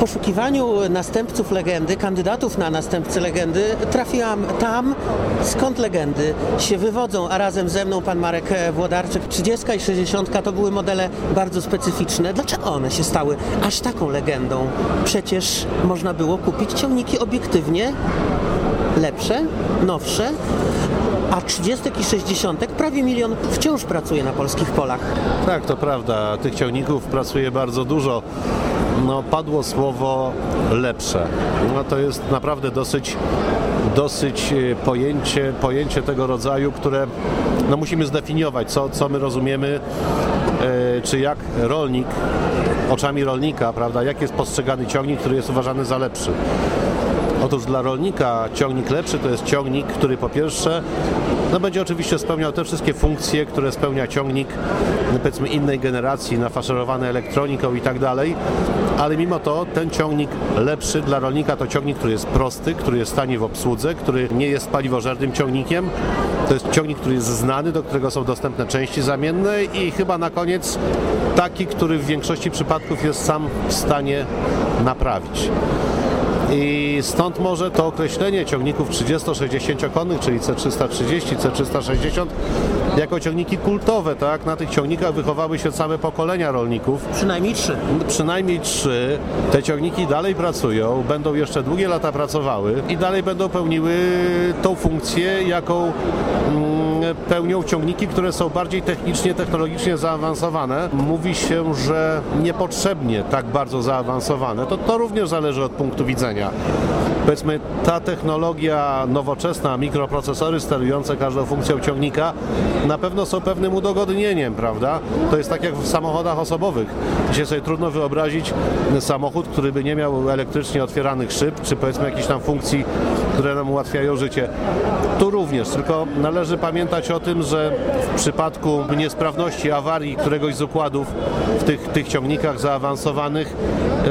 poszukiwaniu następców legendy, kandydatów na następcę legendy, trafiłam tam, skąd legendy się wywodzą, a razem ze mną pan Marek Włodarczyk. 30 i 60 to były modele bardzo specyficzne. Dlaczego one się stały aż taką legendą? Przecież można było kupić ciągniki obiektywnie lepsze, nowsze, a 30 i 60 prawie milion wciąż pracuje na polskich polach. Tak, to prawda. Tych ciągników pracuje bardzo dużo. No, padło słowo lepsze. No, to jest naprawdę dosyć, dosyć e, pojęcie, pojęcie tego rodzaju, które no, musimy zdefiniować, co, co my rozumiemy, e, czy jak rolnik, oczami rolnika, prawda, jak jest postrzegany ciągnik, który jest uważany za lepszy. Otóż dla rolnika ciągnik lepszy to jest ciągnik, który po pierwsze no będzie oczywiście spełniał te wszystkie funkcje, które spełnia ciągnik powiedzmy innej generacji, nafaszerowany elektroniką i tak dalej, ale mimo to ten ciągnik lepszy dla rolnika to ciągnik, który jest prosty, który jest tani w obsłudze, który nie jest paliwożernym ciągnikiem. To jest ciągnik, który jest znany, do którego są dostępne części zamienne i chyba na koniec taki, który w większości przypadków jest sam w stanie naprawić. I stąd może to określenie ciągników 30-60 konnych, czyli C330, C360, jako ciągniki kultowe, tak? Na tych ciągnikach wychowały się całe pokolenia rolników. Przynajmniej trzy. Przynajmniej trzy. Te ciągniki dalej pracują, będą jeszcze długie lata pracowały i dalej będą pełniły tą funkcję, jaką mm, pełnią ciągniki, które są bardziej technicznie, technologicznie zaawansowane. Mówi się, że niepotrzebnie tak bardzo zaawansowane. To, to również zależy od punktu widzenia. Powiedzmy, ta technologia nowoczesna, mikroprocesory sterujące każdą funkcją ciągnika na pewno są pewnym udogodnieniem, prawda? To jest tak jak w samochodach osobowych. Dzisiaj sobie trudno wyobrazić samochód, który by nie miał elektrycznie otwieranych szyb, czy powiedzmy jakichś tam funkcji, które nam ułatwiają życie. Tu również, tylko należy pamiętać o tym, że w przypadku niesprawności, awarii któregoś z układów w tych, tych ciągnikach zaawansowanych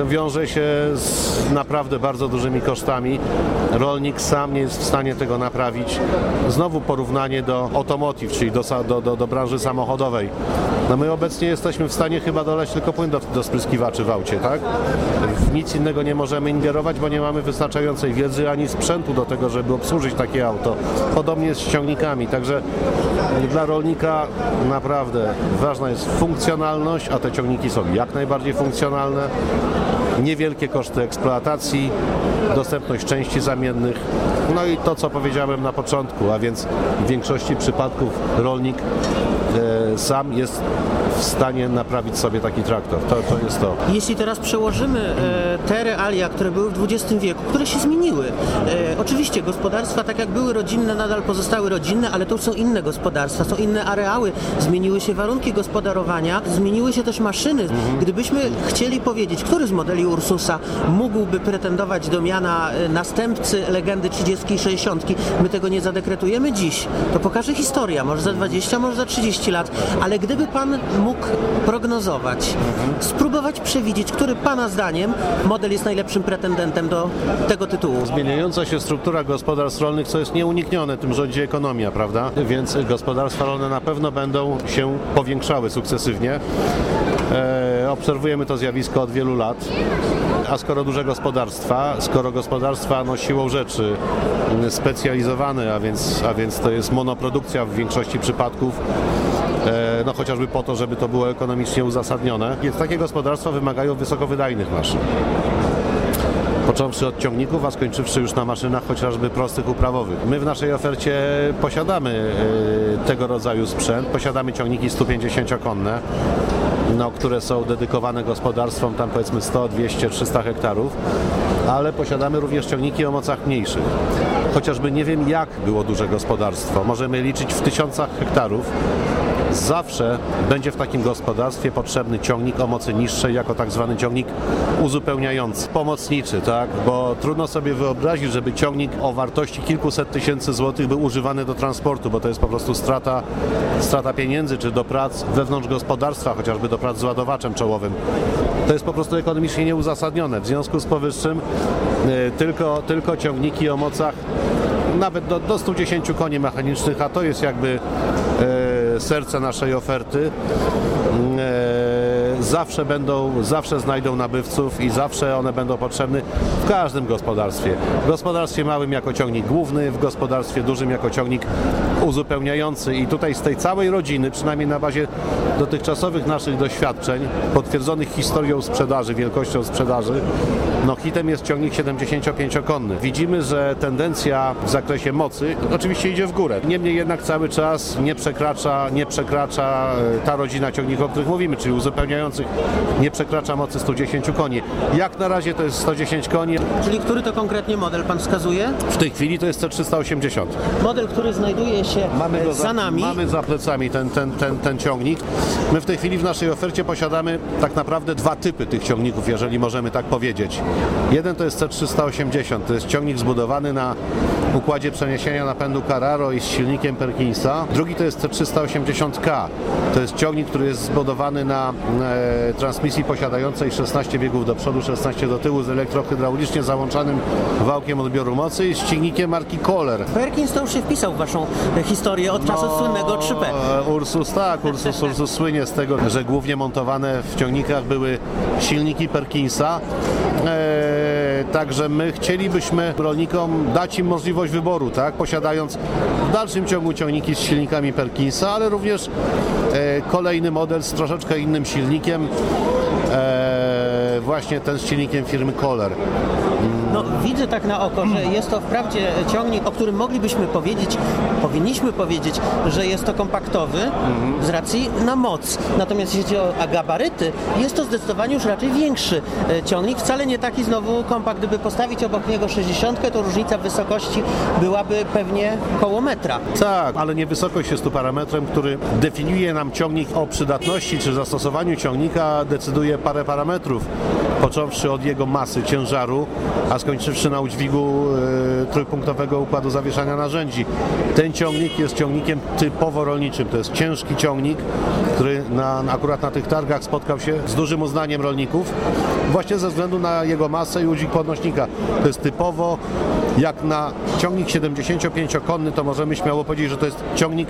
wiąże się z naprawdę bardzo dużymi kosztami. Rolnik sam nie jest w stanie tego naprawić. Znowu porównanie do automotive, czyli do, do, do, do branży samochodowej. No my obecnie jesteśmy w stanie chyba dolać tylko płyn do, do spryskiwaczy w aucie, tak? W nic innego nie możemy ingerować, bo nie mamy wystarczającej wiedzy ani sprzętu do tego, żeby obsłużyć takie auto. Podobnie jest z ciągnikami, także dla rolnika naprawdę ważna jest funkcjonalność, a te ciągniki są jak najbardziej funkcjonalne niewielkie koszty eksploatacji, dostępność części zamiennych, no i to, co powiedziałem na początku, a więc w większości przypadków rolnik e, sam jest w stanie naprawić sobie taki traktor. To, to jest to. Jeśli teraz przełożymy e, te realia, które były w XX wieku, które się zmieniły. E, oczywiście gospodarstwa, tak jak były rodzinne, nadal pozostały rodzinne, ale to są inne gospodarstwa, są inne areały, zmieniły się warunki gospodarowania, zmieniły się też maszyny. Gdybyśmy chcieli powiedzieć, który z modeli Ursusa mógłby pretendować do miana e, następcy legendy 30 i 60, my tego nie zadekretujemy dziś. To pokaże historia, może za 20, może za 30 lat, ale gdyby pan mógł prognozować, spróbować przewidzieć, który pana zdaniem model jest najlepszym pretendentem do tego tytułu. Zmieniająca się struktura gospodarstw rolnych, co jest nieuniknione, tym rządzi ekonomia, prawda? Więc gospodarstwa rolne na pewno będą się powiększały sukcesywnie. E, obserwujemy to zjawisko od wielu lat. A skoro duże gospodarstwa, skoro gospodarstwa no, siłą rzeczy specjalizowane, a więc, a więc to jest monoprodukcja w większości przypadków, e, no chociażby po to, żeby to było ekonomicznie uzasadnione, więc takie gospodarstwa wymagają wysokowydajnych maszyn począwszy od ciągników, a skończywszy już na maszynach chociażby prostych uprawowych. My w naszej ofercie posiadamy e, tego rodzaju sprzęt, posiadamy ciągniki 150-konne, no, które są dedykowane gospodarstwom, tam powiedzmy 100, 200, 300 hektarów, ale posiadamy również ciągniki o mocach mniejszych. Chociażby nie wiem jak było duże gospodarstwo, możemy liczyć w tysiącach hektarów, zawsze będzie w takim gospodarstwie potrzebny ciągnik o mocy niższej jako tak zwany ciągnik uzupełniający, pomocniczy, tak? Bo trudno sobie wyobrazić, żeby ciągnik o wartości kilkuset tysięcy złotych był używany do transportu, bo to jest po prostu strata, strata pieniędzy, czy do prac wewnątrz gospodarstwa, chociażby do prac z ładowaczem czołowym. To jest po prostu ekonomicznie nieuzasadnione. W związku z powyższym y, tylko, tylko ciągniki o mocach nawet do, do 110 koni mechanicznych, a to jest jakby serce naszej oferty, e, zawsze będą, zawsze znajdą nabywców i zawsze one będą potrzebne w każdym gospodarstwie. W gospodarstwie małym jako ciągnik główny, w gospodarstwie dużym jako ciągnik uzupełniający i tutaj z tej całej rodziny, przynajmniej na bazie dotychczasowych naszych doświadczeń, potwierdzonych historią sprzedaży, wielkością sprzedaży, no hitem jest ciągnik 75-konny. Widzimy, że tendencja w zakresie mocy oczywiście idzie w górę. Niemniej jednak cały czas nie przekracza, nie przekracza e, ta rodzina ciągników, o których mówimy, czyli uzupełniających, nie przekracza mocy 110 koni. Jak na razie to jest 110 koni. Czyli który to konkretnie model pan wskazuje? W tej chwili to jest C380. Model, który znajduje się Mamy e, za nami. Mamy za plecami ten, ten, ten, ten ciągnik. My w tej chwili w naszej ofercie posiadamy tak naprawdę dwa typy tych ciągników, jeżeli możemy tak powiedzieć. Jeden to jest C380, to jest ciągnik zbudowany na układzie przeniesienia napędu Carraro i z silnikiem Perkinsa. Drugi to jest C380K, to jest ciągnik, który jest zbudowany na e, transmisji posiadającej 16 biegów do przodu, 16 do tyłu z elektrohydraulicznie załączanym wałkiem odbioru mocy i z silnikiem marki Kohler. Perkins to już się wpisał w waszą e, historię od czasów słynnego 3P. E, Ursus tak, Ursus, Ursus słynie z tego, że głównie montowane w ciągnikach były silniki Perkinsa. E, także my chcielibyśmy rolnikom dać im możliwość wyboru, tak, posiadając w dalszym ciągu ciągniki z silnikami Perkinsa, ale również e, kolejny model z troszeczkę innym silnikiem, e, właśnie ten z silnikiem firmy Kohler. No, widzę tak na oko, że jest to wprawdzie ciągnik, o którym moglibyśmy powiedzieć, powinniśmy powiedzieć, że jest to kompaktowy z racji na moc. Natomiast jeśli chodzi o gabaryty, jest to zdecydowanie już raczej większy e, ciągnik. Wcale nie taki znowu kompakt. Gdyby postawić obok niego 60, to różnica wysokości byłaby pewnie koło metra. Tak, ale nie wysokość jest tu parametrem, który definiuje nam ciągnik o przydatności czy zastosowaniu ciągnika, decyduje parę parametrów, począwszy od jego masy, ciężaru, a skończywszy na udźwigu e, trójpunktowego układu zawieszania narzędzi. Ten ciągnik jest ciągnikiem typowo rolniczym. To jest ciężki ciągnik, który na, akurat na tych targach spotkał się z dużym uznaniem rolników, właśnie ze względu na jego masę i udźwig podnośnika. To jest typowo jak na ciągnik 75-konny, to możemy śmiało powiedzieć, że to jest ciągnik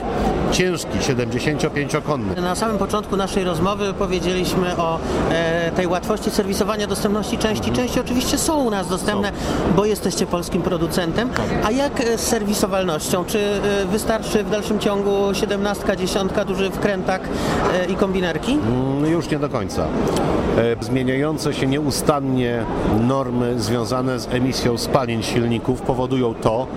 ciężki, 75-konny. Na samym początku naszej rozmowy powiedzieliśmy o e, tej łatwości serwisowania, dostępności części. Części oczywiście są u nas dostępne, bo jesteście polskim producentem. A jak e, z serwisowalnością? Czy e, wystarczy w dalszym ciągu 17, 10, duży wkrętak e, i kombinerki? Mm, Już nie do końca. E, Zmieniające się nieustannie normy związane z emisją spalin silników powodują to,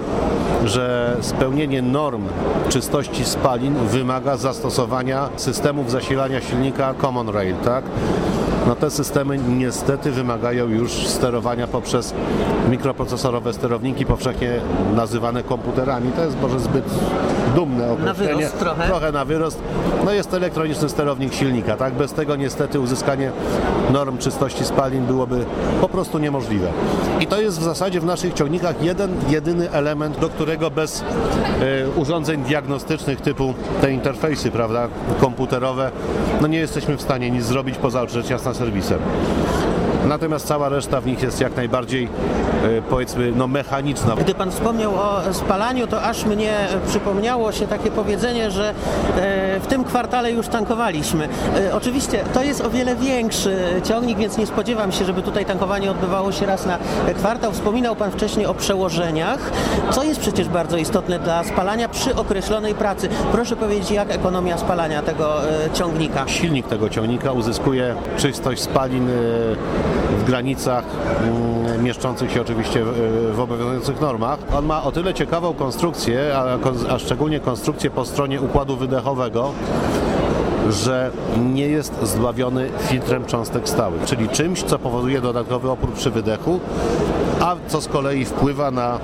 że spełnienie norm czystości spalin wymaga zastosowania systemów zasilania silnika Common Rail, tak? No te systemy niestety wymagają już sterowania poprzez mikroprocesorowe sterowniki, powszechnie nazywane komputerami. To jest może zbyt dumne określenie. wyrost trochę. trochę na wyrost. No jest to elektroniczny sterownik silnika, tak? Bez tego niestety uzyskanie norm czystości spalin byłoby po prostu niemożliwe. I to jest w zasadzie w naszych ciągnikach jeden, jedyny element, do którego bez e, urządzeń diagnostycznych typu te interfejsy, prawda, komputerowe, no nie jesteśmy w stanie nic zrobić poza rzecz jasna servicio. Natomiast cała reszta w nich jest jak najbardziej, e, powiedzmy, no mechaniczna. Gdy Pan wspomniał o spalaniu, to aż mnie przypomniało się takie powiedzenie, że e, w tym kwartale już tankowaliśmy. E, Oczywiście to jest o wiele większy ciągnik, więc nie spodziewam się, żeby tutaj tankowanie odbywało się raz na kwartał. Wspominał Pan wcześniej o przełożeniach, co jest przecież bardzo istotne dla spalania przy określonej pracy. Proszę powiedzieć, jak ekonomia spalania tego ciągnika? Silnik tego ciągnika uzyskuje czystość spalin w granicach mm, mieszczących się oczywiście w, w obowiązujących normach. On ma o tyle ciekawą konstrukcję, a, a szczególnie konstrukcję po stronie układu wydechowego, że nie jest zdławiony filtrem cząstek stałych, czyli czymś, co powoduje dodatkowy opór przy wydechu, a co z kolei wpływa na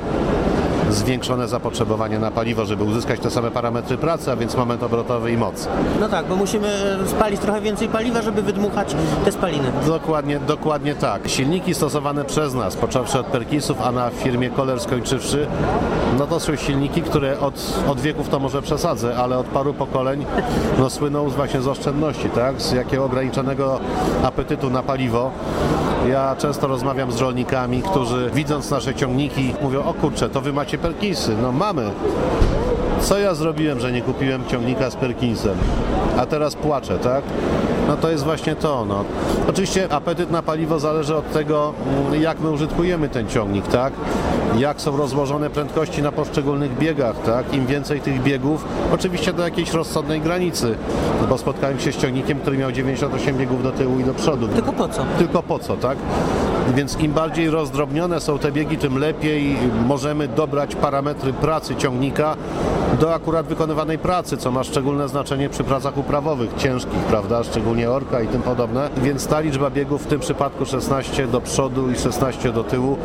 zwiększone zapotrzebowanie na paliwo, żeby uzyskać te same parametry pracy, a więc moment obrotowy i moc. No tak, bo musimy e, spalić trochę więcej paliwa, żeby wydmuchać te spaliny. Dokładnie, dokładnie tak. Silniki stosowane przez nas, począwszy od Perkisów, a na firmie Kohler skończywszy, no to są silniki, które od, od wieków to może przesadzę, ale od paru pokoleń no, słyną właśnie z oszczędności, tak? Z jakiego ograniczonego apetytu na paliwo. Ja często rozmawiam z rolnikami, którzy widząc nasze ciągniki mówią, o kurczę, to wy macie Perkisy. No mamy, co ja zrobiłem, że nie kupiłem ciągnika z Perkinsem, a teraz płaczę, tak? No to jest właśnie to, no. Oczywiście apetyt na paliwo zależy od tego, mm, jak my użytkujemy ten ciągnik, tak? Jak są rozłożone prędkości na poszczególnych biegach, tak? Im więcej tych biegów, oczywiście do jakiejś rozsądnej granicy, bo spotkałem się z ciągnikiem, który miał 98 biegów do tyłu i do przodu. Tylko po co? Tylko po co, tak? Więc im bardziej rozdrobnione są te biegi, tym lepiej możemy dobrać parametry pracy ciągnika do akurat wykonywanej pracy, co ma szczególne znaczenie przy pracach uprawowych, ciężkich, prawda, szczególnie orka i tym podobne. Więc ta liczba biegów w tym przypadku 16 do przodu i 16 do tyłu,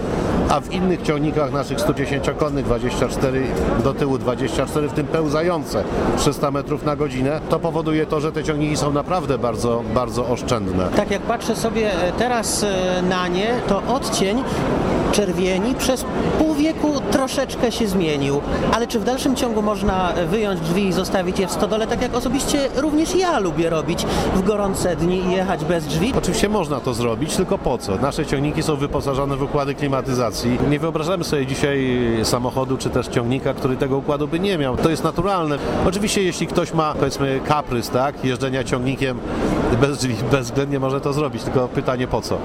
a w innych ciągnikach naszych 110-konnych 24 do tyłu, 24 w tym pełzające 300 metrów na godzinę, to powoduje to, że te ciągniki są naprawdę bardzo, bardzo oszczędne. Tak jak patrzę sobie e, teraz e, na nie, to odcień czerwieni przez pół wieku troszeczkę się zmienił. Ale czy w dalszym ciągu można wyjąć drzwi i zostawić je w stodole, tak jak osobiście również ja lubię robić w gorące dni i jechać bez drzwi? Oczywiście można to zrobić, tylko po co? Nasze ciągniki są wyposażone w układy klimatyzacji. Nie wyobrażamy sobie dzisiaj samochodu czy też ciągnika, który tego układu by nie miał. To jest naturalne. Oczywiście jeśli ktoś ma powiedzmy kaprys, tak, jeżdżenia ciągnikiem bez drzwi, bezwzględnie może to zrobić, tylko pytanie po co?